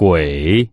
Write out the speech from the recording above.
鬼。